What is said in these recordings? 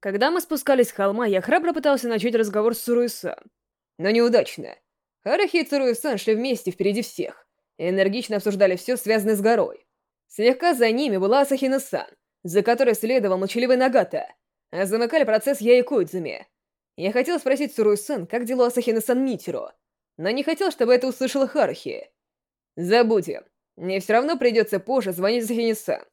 Когда мы спускались с холма, я храбро пытался начать разговор с Суруисан. Но неудачно. Харахи и Цуруисан шли вместе впереди всех и энергично обсуждали все, связанное с горой. Слегка за ними была Асахина-сан, за которой следовал молчаливый Нагата, а замыкали процесс я и Коидзуми. Я хотел спросить Суруисан, как дела Асахина-сан Митеру, но не хотел, чтобы это услышала Харахи. Забудем. Мне все равно придется позже звонить Асахине-сан.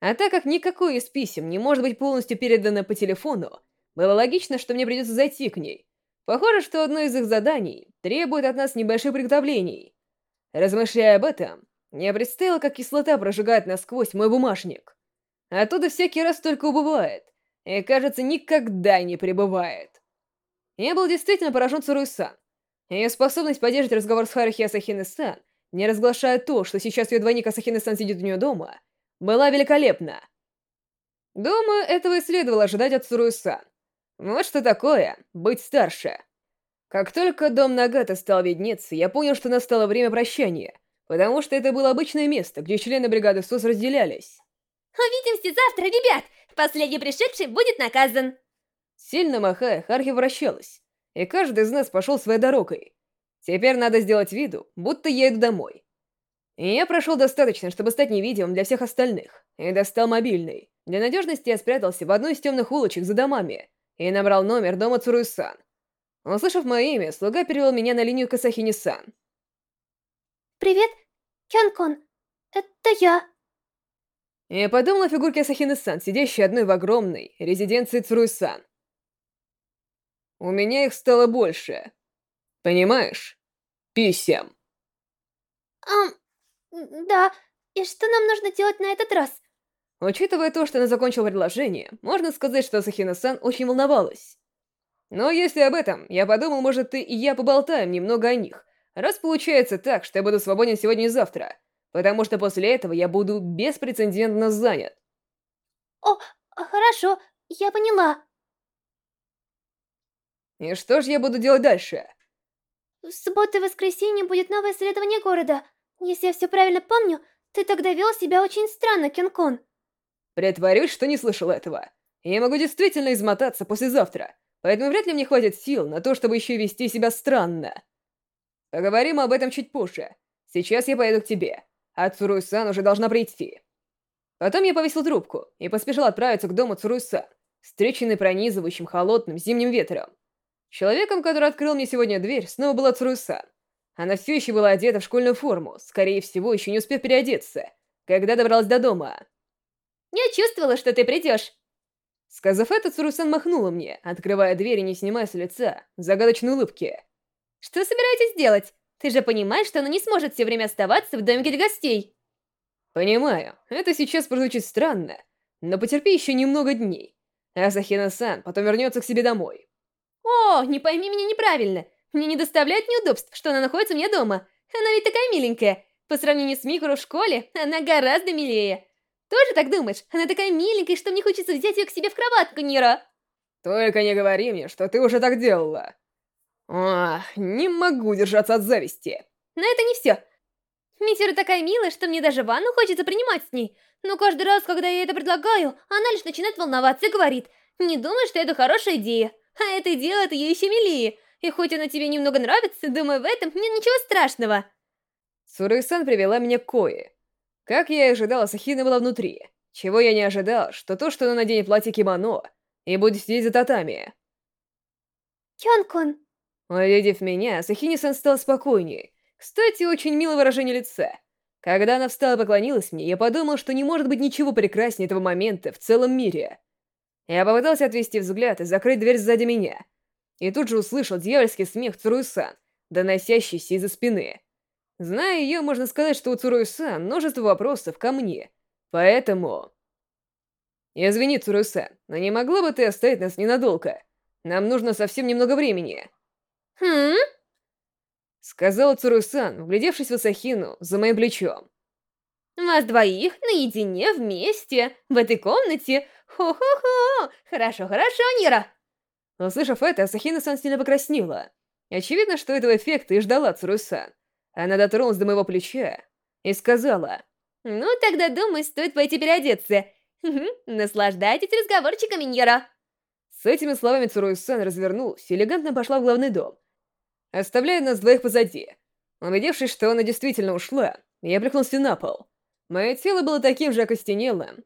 А так как никакое из писем не может быть полностью передано по телефону, было логично, что мне придется зайти к ней. Похоже, что одно из их заданий требует от нас небольших приготовлений. Размышляя об этом, я представила, как кислота прожигает насквозь мой бумажник. Оттуда всякий раз только убывает, и, кажется, никогда не прибывает. Я был действительно поражен Цуруй-сан. Ее способность поддерживать разговор с Харахи Асахины-сан, не разглашая то, что сейчас ее двойник Асахины-сан сидит у нее дома, была великолепна. Думаю, этого и следовало ожидать от Суруи-сан. Вот что такое быть старше. Как только дом Нагата стал виднеться, я понял, что настало время прощания, потому что это было обычное место, где члены бригады СОС разделялись. «Увидимся завтра, ребят! Последний пришедший будет наказан!» Сильно махая, Хархи вращалась, и каждый из нас пошел своей дорогой. Теперь надо сделать виду, будто я иду домой. Я прошел достаточно, чтобы стать невидимым для всех остальных, и достал мобильный. Для надежности я спрятался в одной из темных улочек за домами и набрал номер дома Цуруи-сан. Услышав мое имя, слуга перевел меня на линию Касахини-сан. «Привет, Кён-кон, это я». Я подумал о фигурке Асахины-сан, сидящей одной в огромной резиденции Цуруи-сан. У меня их стало больше. Понимаешь? Писем. Ам, да, и что нам нужно делать на этот раз? Учитывая то, что она закончила предложение, можно сказать, что Сахина-сан очень волновалась. Но если об этом, я подумал, может, ты и я поболтаем немного о них, раз получается так, что я буду свободен сегодня и завтра, потому что после этого я буду беспрецедентно занят. О, хорошо, я поняла. И что же я буду делать дальше? В субботу и воскресенье будет новое исследование города. Если я все правильно помню, ты тогда вел себя очень странно, Кенкон. Притворюсь, что не слышал этого. Я могу действительно измотаться послезавтра, поэтому вряд ли мне хватит сил на то, чтобы еще вести себя странно. Поговорим об этом чуть позже. Сейчас я поеду к тебе, а Цуруй-сан уже должна прийти. Потом я повесил трубку и поспешил отправиться к дому Цуруй-сан, встреченный пронизывающим холодным зимним ветром. Человеком, который открыл мне сегодня дверь, снова была Цуруй-сан. Она все еще была одета в школьную форму, скорее всего, еще не успев переодеться, когда добралась до дома. «Я чувствовала, что ты придешь!» Сказав это, Цурусан махнула мне, открывая дверь и не снимая с лица загадочной улыбки. «Что собираетесь делать? Ты же понимаешь, что она не сможет все время оставаться в домике для гостей!» «Понимаю, это сейчас прозвучит странно, но потерпи еще немного дней. Асахина-сан потом вернется к себе домой». «О, не пойми меня неправильно!» Мне не доставляет неудобств, что она находится у меня дома. Она ведь такая миленькая. По сравнению с Микуру в школе, она гораздо милее. Тоже так думаешь? Она такая миленькая, что мне хочется взять ее к себе в кроватку, Нира. Только не говори мне, что ты уже так делала. Ах, не могу держаться от зависти. Но это не все. Митера такая милая, что мне даже ванну хочется принимать с ней. Но каждый раз, когда я это предлагаю, она лишь начинает волноваться и говорит, не думай, что это хорошая идея. А это делает ее еще милее. И хоть она тебе немного нравится, думаю, в этом нет ничего страшного. Сурой-сан привела меня к Кои. Как я и ожидала, Сахина была внутри. Чего я не ожидал, что то, что она наденет платье кимоно, и будет сидеть за татами. Кён-кун. Увидев меня, Сахини-сан стал спокойнее. Кстати, очень милое выражение лица. Когда она встала и поклонилась мне, я подумал, что не может быть ничего прекраснее этого момента в целом мире. Я попытался отвести взгляд и закрыть дверь сзади меня — и тут же услышал дьявольский смех Цуруи-сан, доносящийся из-за спины. Зная ее, можно сказать, что у Цуруи-сан множество вопросов ко мне, поэтому... Извини, Цуруи-сан, но не могла бы ты оставить нас ненадолго? Нам нужно совсем немного времени. Хм? Сказала Цуруи-сан, вглядевшись в Асахину за моим плечом. Вас двоих наедине вместе, в этой комнате. Хо-хо-хо! Хорошо, хорошо, Нира. Услышав это, Асахина-сан сильно покраснела. Очевидно, что этого эффекта и ждала Цуруй-сан. Она дотронулась до моего плеча и сказала... «Ну, тогда, думаю, стоит пойти переодеться. Наслаждайтесь разговорчиками, Ньера». С этими словами Цуруи-сан развернулась и элегантно пошла в главный дом, оставляя нас двоих позади. Убедившись, что она действительно ушла, я плюхнулся на пол. Мое тело было таким же окостенелым,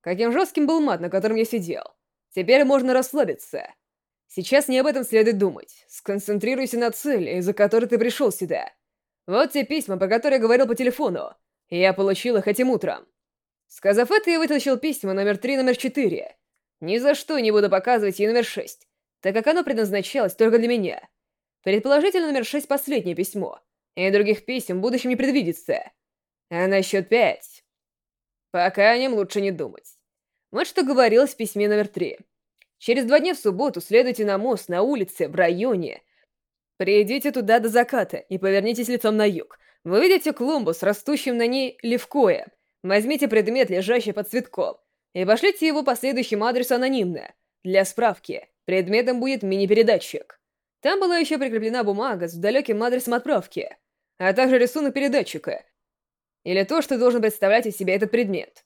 каким жестким был мат, на котором я сидел. Теперь можно расслабиться. Сейчас не об этом следует думать. Сконцентрируйся на цели, из-за которой ты пришел сюда. Вот те письма, по которым я говорил по телефону. Я получил их этим утром. Сказав это, я вытащил письма номер 3 номер 4. Ни за что не буду показывать ей номер 6, так как оно предназначалось только для меня. Предположительно, номер 6 — последнее письмо, и других писем в будущем не предвидится. А на счет 5... Пока о нем лучше не думать. Вот что говорилось в письме номер 3. Через два дня в субботу следуйте на мост на улице, в районе. Приедите туда до заката и повернитесь лицом на юг. Вы увидите клумбу с растущим на ней левкоя. Возьмите предмет, лежащий под цветком, и пошлите его по следующему адресу анонимно. Для справки, предметом будет мини-передатчик. Там была еще прикреплена бумага с далеким адресом отправки, а также рисунок передатчика, или то, что должен представлять из себя этот предмет.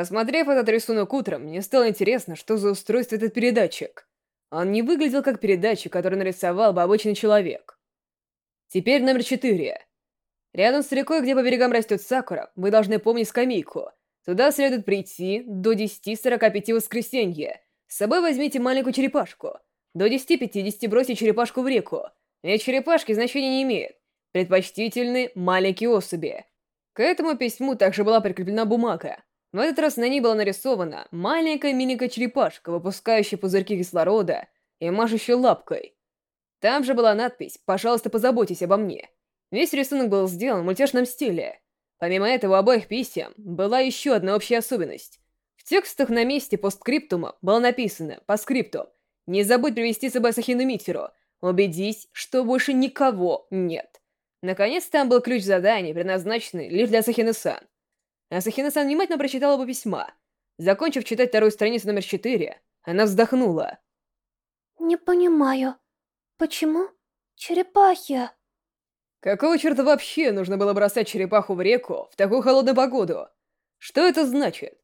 Осмотрев этот рисунок утром, мне стало интересно, что за устройство этот передатчик. Он не выглядел как передатчик, который нарисовал бы обычный человек. Теперь номер четыре. Рядом с рекой, где по берегам растет сакура, вы должны помнить скамейку. Туда следует прийти до 10.45 воскресенья. С собой возьмите маленькую черепашку. До 10.50 бросьте черепашку в реку. Ведь черепашки значения не имеют. Предпочтительны маленькие особи. К этому письму также была прикреплена бумага. В этот раз на ней была нарисована маленькая миленькая черепашка, выпускающая пузырьки кислорода и машущая лапкой. Там же была надпись «Пожалуйста, позаботьтесь обо мне». Весь рисунок был сделан в мультяшном стиле. Помимо этого, обоих писем была еще одна общая особенность. В текстах на месте постскриптума было написано по скрипту «Не забудь привести с собой Сахину Митеру. Убедись, что больше никого нет». Наконец, там был ключ задания, предназначенный лишь для Сахины-сан. Асахина-сан внимательно прочитала оба письма. Закончив читать вторую страницу номер четыре, она вздохнула. «Не понимаю, почему черепахи?» Какого черта вообще нужно было бросать черепаху в реку в такую холодную погоду? Что это значит?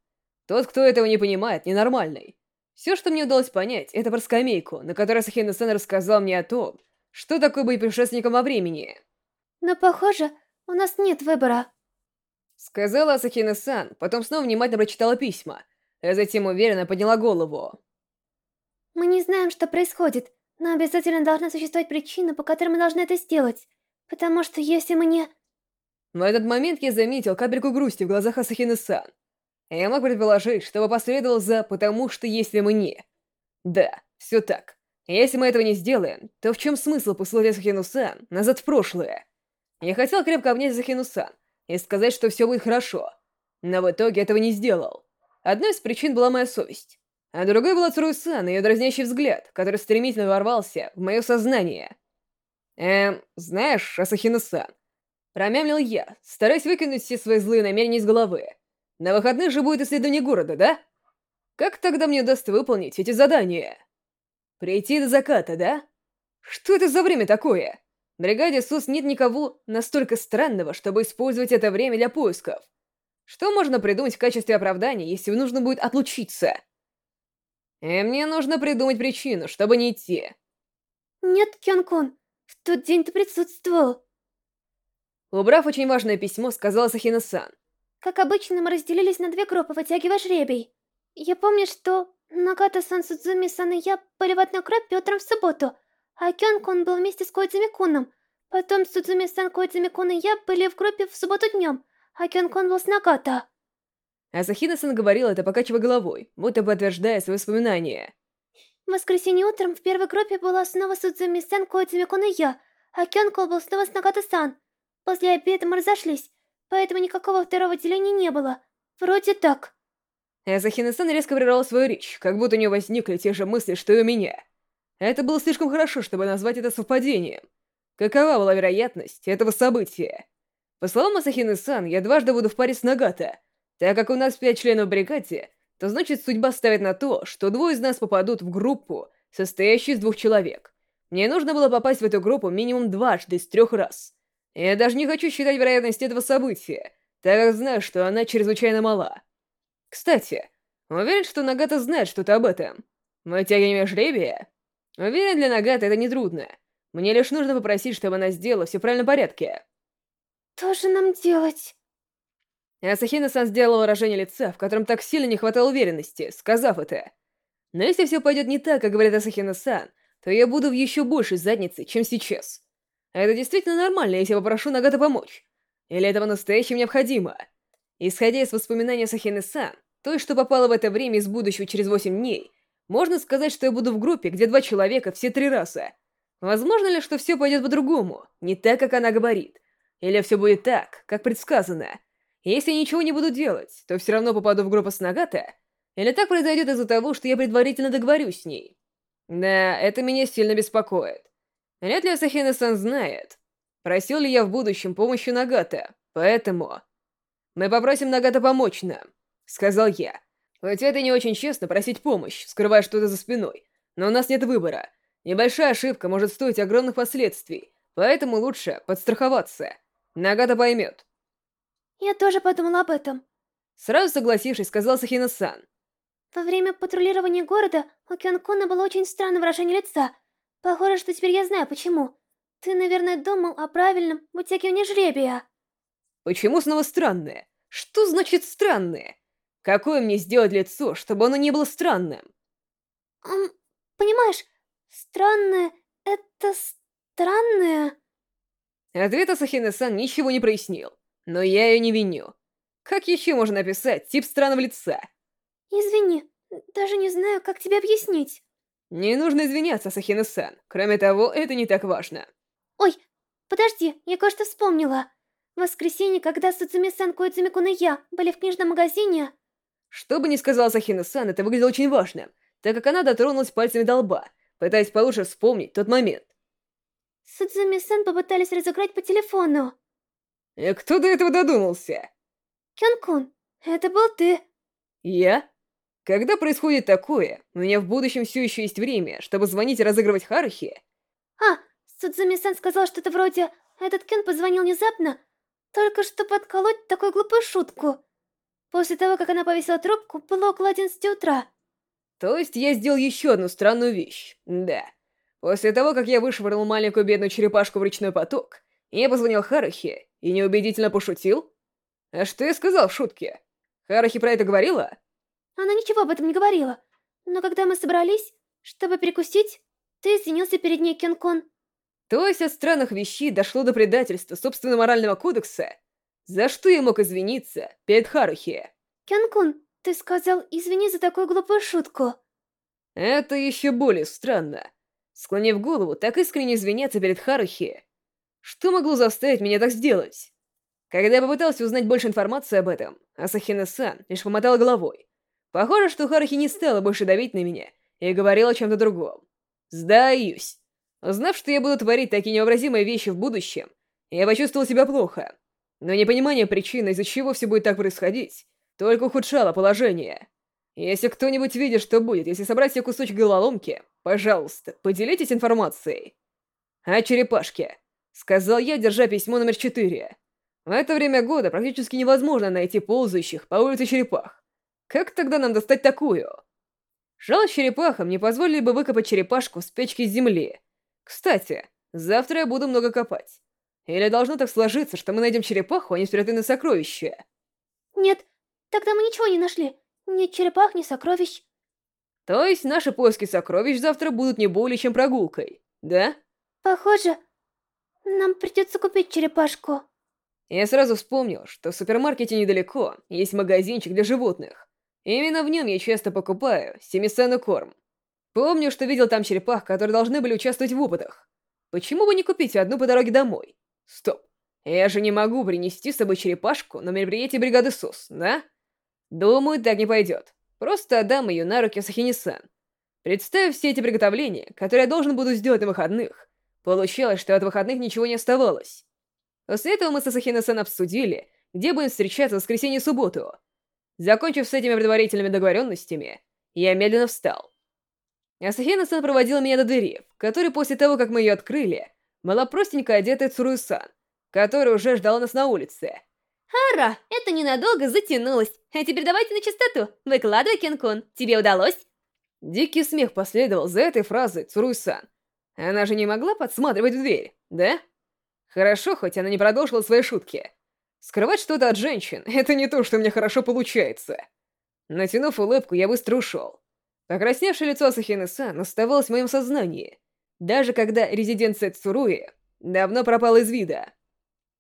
Тот, кто этого не понимает, ненормальный. Все, что мне удалось понять, это про скамейку, на которой Сахина-сан рассказал мне о том, что такое быть путешественником во времени. Но, похоже, у нас нет выбора. Сказала Асахина-сан, потом снова внимательно прочитала письма, а затем уверенно подняла голову. Мы не знаем, что происходит, но обязательно должна существовать причина, по которой мы должны это сделать. Потому что если мы не... В этот момент я заметил капельку грусти в глазах Асахины-сан. Я мог предположить, что последовал за «потому что если мы не...» Да, все так. Если мы этого не сделаем, то в чем смысл послать Асахину-сан назад в прошлое? Я хотел крепко обнять Асахину-сан, и сказать, что все будет хорошо. Но в итоге этого не сделал. Одной из причин была моя совесть, а другой была Цуруй-сан и ее дразнящий взгляд, который стремительно ворвался в мое сознание. «Эм, знаешь, Асахина-сан...» Промямлил я, стараясь выкинуть все свои злые намерения из головы. «На выходных же будет исследование города, да? Как тогда мне удастся выполнить эти задания?» «Прийти до заката, да? Что это за время такое?» В бригаде СУС нет никого настолько странного, чтобы использовать это время для поисков. Что можно придумать в качестве оправдания, если нужно будет отлучиться? И мне нужно придумать причину, чтобы не идти. Нет, Кён-кун, в тот день ты присутствовал. Убрав очень важное письмо, сказала Сахина-сан. Как обычно, мы разделились на две группы, вытягивая жребий. Я помню, что Нагата-сан, Судзуми-сан и я были в одной группе утром в субботу, а Кён-кун был вместе с Коидзуми-куном. Потом Судзуми-сан, Коидзуми-кун и я были в группе в субботу днем, а Кён-кун был с Нагата. Асахина-сан говорила это, покачивая головой, будто подтверждая свои воспоминания. В воскресенье утром в первой группе была снова Судзуми-сан, Коидзуми-кун и я, а Кён-кун был снова с Нагата-сан. После обеда мы разошлись, поэтому никакого второго деления не было. Вроде так. Асахина-сан резко прервала свою речь, как будто у нее возникли те же мысли, что и у меня. Это было слишком хорошо, чтобы назвать это совпадением. Какова была вероятность этого события? По словам Асахины-сан, я дважды буду в паре с Нагата. Так как у нас пять членов в бригаде, то значит судьба ставит на то, что двое из нас попадут в группу, состоящую из двух человек. Мне нужно было попасть в эту группу минимум дважды из трех раз. Я даже не хочу считать вероятность этого события, так как знаю, что она чрезвычайно мала. Кстати, уверен, что Нагата знает что-то об этом. Вытягивание жребия? Уверен, для Нагата это нетрудно. Мне лишь нужно попросить, чтобы она сделала все в правильном порядке. Что же нам делать? Асахина-сан сделала выражение лица, в котором так сильно не хватало уверенности, сказав это. Но если все пойдет не так, как говорит Асахина-сан, то я буду в еще большей заднице, чем сейчас. Это действительно нормально, если я попрошу Нагата помочь. Или этого настоящим необходимо? Исходя из воспоминаний Асахины-сан, той, что попало в это время из будущего через 8 дней, можно сказать, что я буду в группе, где два человека все три раза. Возможно ли, что все пойдет по-другому, не так, как она говорит? Или все будет так, как предсказано? Если я ничего не буду делать, то все равно попаду в группу с Нагата? Или так произойдет из-за того, что я предварительно договорюсь с ней? Да, это меня сильно беспокоит. Вряд ли Асахина-сан знает, просил ли я в будущем помощи Нагата, поэтому... Мы попросим Нагата помочь нам, сказал я. Хоть это не очень честно просить помощь, скрывая что-то за спиной, но у нас нет выбора. Небольшая ошибка может стоить огромных последствий, поэтому лучше подстраховаться. Нагата поймет. Я тоже подумала об этом. Сразу согласившись, сказал Сахина-сан. Во время патрулирования города у Кёнкуна было очень странное выражение лица. Похоже, что теперь я знаю, почему. Ты, наверное, думал о правильном вытягивании жребия. Почему снова странное? Что значит странное? Какое мне сделать лицо, чтобы оно не было странным? Um, понимаешь, странное — это странное... Ответ Асахина-сан ничего не прояснил, но я ее не виню. Как еще можно описать тип странного лица? Извини, даже не знаю, как тебе объяснить. Не нужно извиняться, Асахина-сан. Кроме того, это не так важно. Ой, подожди, я кое-что вспомнила. В воскресенье, когда Суцуми-сан, Коидзуми-кун и я были в книжном магазине... Что бы ни сказала Сахина-сан, это выглядело очень важным, так как она дотронулась пальцами до лба, пытаясь получше вспомнить тот момент. Судзуми-сан попытались разыграть по телефону. И кто до этого додумался? Кён-кун, это был ты. Я? Когда происходит такое, у меня в будущем все еще есть время, чтобы звонить и разыгрывать Харухи. А, Судзуми-сан сказал что-то вроде «Этот Кен позвонил внезапно, только чтобы отколоть такую глупую шутку». После того, как она повесила трубку, было около 11 утра. То есть я сделал еще одну странную вещь, да. После того, как я вышвырнул маленькую бедную черепашку в речной поток, я позвонил Харахи и неубедительно пошутил? А что я сказал в шутке? Харахи про это говорила? Она ничего об этом не говорила. Но когда мы собрались, чтобы перекусить, ты извинился перед ней, Кенкон. То есть от странных вещей дошло до предательства собственного морального кодекса? За что я мог извиниться перед Харухи? Кенкун, ты сказал извини за такую глупую шутку. Это еще более странно. Склонив голову, так искренне извиняться перед Харухи. Что могло заставить меня так сделать? Когда я попытался узнать больше информации об этом, Асахина-сан лишь помотала головой. Похоже, что Харахи не стала больше давить на меня и говорила о чем-то другом. Сдаюсь. Узнав, что я буду творить такие невообразимые вещи в будущем, я почувствовал себя плохо. Но непонимание причины, из-за чего все будет так происходить, только ухудшало положение. Если кто-нибудь видит, что будет, если собрать все кусочки головоломки, пожалуйста, поделитесь информацией. О черепашке. Сказал я, держа письмо номер четыре. В это время года практически невозможно найти ползающих по улице черепах. Как тогда нам достать такую? Жал черепахам не позволили бы выкопать черепашку с печки с земли. Кстати, завтра я буду много копать. Или должно так сложиться, что мы найдем черепаху, а не спрятанное сокровище? Нет, тогда мы ничего не нашли. Ни черепах, ни сокровищ. То есть наши поиски сокровищ завтра будут не более чем прогулкой, да? Похоже, нам придется купить черепашку. Я сразу вспомнил, что в супермаркете недалеко есть магазинчик для животных. Именно в нем я часто покупаю семисену корм. Помню, что видел там черепах, которые должны были участвовать в опытах. Почему бы не купить одну по дороге домой? Стоп. Я же не могу принести с собой черепашку на мероприятие бригады СОС, да? Думаю, так не пойдет. Просто отдам ее на руки Сахини-сан. Все эти приготовления, которые я должен буду сделать на выходных, получалось, что от выходных ничего не оставалось. После этого мы с Асахина-сан обсудили, где будем встречаться в воскресенье и субботу — Закончив с этими предварительными договоренностями, я медленно встал. Асахина-сан проводила меня до двери, в которой после того, как мы ее открыли, была простенько одетая Цуруи-сан, которая уже ждала нас на улице. Ара, это ненадолго затянулось. А теперь давайте на чистоту. Выкладывай, Кенкун. Тебе удалось? Дикий смех последовал за этой фразой Цуруй-сан. Она же не могла подсматривать в дверь, да? Хорошо, хоть она не продолжила свои шутки. Скрывать что-то от женщин — это не то, что мне хорошо получается. Натянув улыбку, я быстро ушел. Покрасневшее лицо Асахины-сан оставалось в моем сознании, даже когда резиденция Цуруи давно пропала из вида.